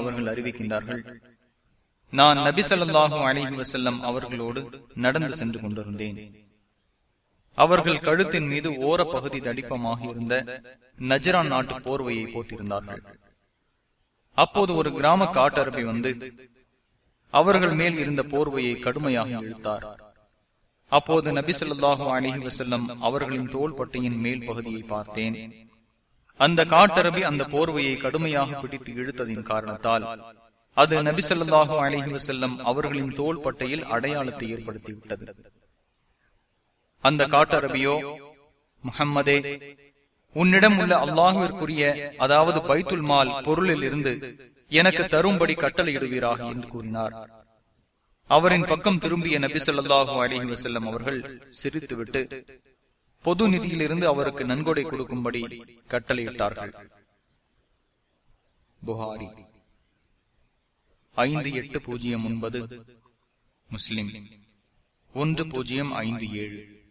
அவர்கள் அறிவிக்கின்றார்கள் நான் நபி ஸல்லல்லாஹு அலைஹி அவர்களோடு நடந்து சென்று கொண்டிருந்தேன். அவர்கள் கழுத்தின் மீது ஓர பகுதி தடிப்பமாக இருந்த நஜரான் நாட்டு போர்வையை போட்டிருந்தார்கள். அப்போது ஒரு கிராம காட்டரபி வந்து அவர்கள் மேல் இருந்த போர்வையை கடுமையாக இழுத்தார். அப்போது நபி ஸல்லல்லாஹு அலைஹி வசல்லம் அவர்களின் தோல் பட்டியின் மேல் பகுதியை பார்த்தேன். அந்த காட்டரபி அந்த போர்வையை கடுமையாக பிடித்து இழுத்ததின் காரணத்தால் அது நபி ஸல்லல்லாஹு அலைஹி வசல்லம் அவர்களின் தோல் பட்டையில் அடையாளத்தை ஏற்படுத்திவிட்டது. அந்த காட்டரபியோ முகம்மதே உன்னிடம் உள்ள அல்லாஹுவிற்குரிய அதாவது பைத்துல் மால் பொருளில் இருந்து எனக்கு தரும்படி கட்டளையிடுவீராக என்று கூறினார். அவரின் பக்கம் திரும்பிய நபி ஸல்லல்லாஹு அலைஹி வசல்லம் அவர்கள் சிரித்துவிட்டு பொது நிதியிலிருந்து அவருக்கு நன்கொடை கொடுக்கும்படி கட்டளையிட்டார்கள். புகாரி. ஐந்து எட்டு பூஜ்ஜியம் ஒன்பது. முஸ்லிம். ஒன்று பூஜ்ஜியம் ஐந்து ஏழு.